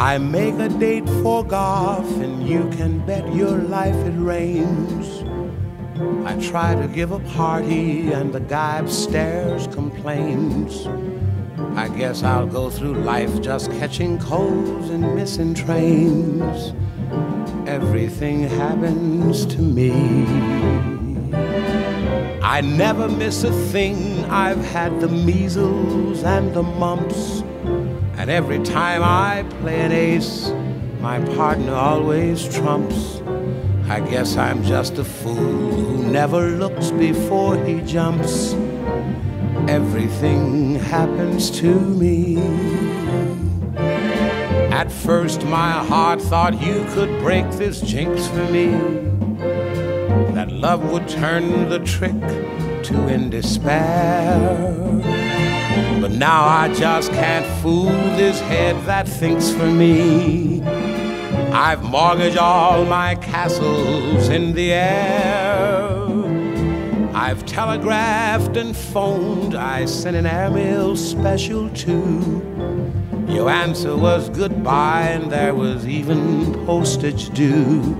I make a date for golf, and you can bet your life it rains. I try to give a party, and the guy upstairs complains. I guess I'll go through life just catching colds and missing trains. Everything happens to me. I never miss a thing. I've had the measles and the mumps. And every time I play an ace, my partner always trumps. I guess I'm just a fool who never looks before he jumps. Everything happens to me. At first, my heart thought you could break this jinx for me. That love would turn the trick to in despair. But now I just can't fool this head that thinks for me. I've mortgaged all my castles in the air. I've telegraphed and phoned, I sent an airmail special too. Your answer was goodbye, and there was even postage due.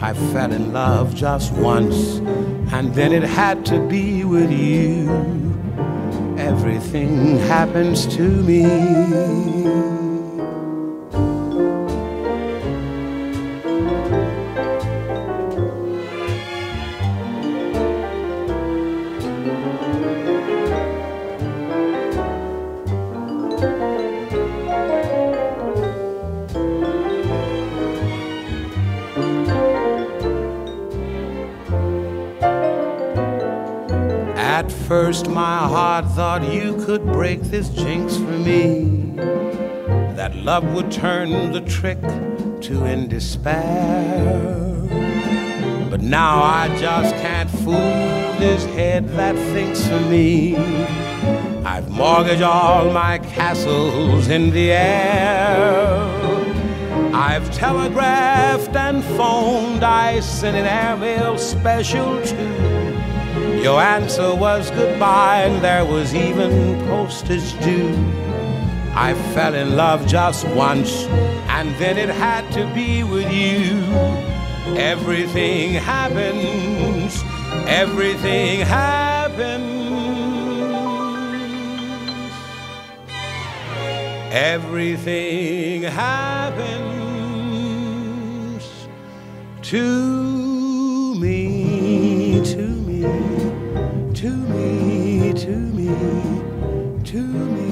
I fell in love just once, and then it had to be with you. Everything happens to me. First my heart thought you could break this jinx for me. That love would turn the trick to in despair. But now I just can't fool this head that thinks for me. I've mortgaged all my castles in the air. I've telegraphed and phoned, I sent an airmail special too. Your answer was goodbye, and there was even postage due. I fell in love just once, and then it had to be with you. Everything happens, everything happens. Everything happens to me, to me, to me, to me.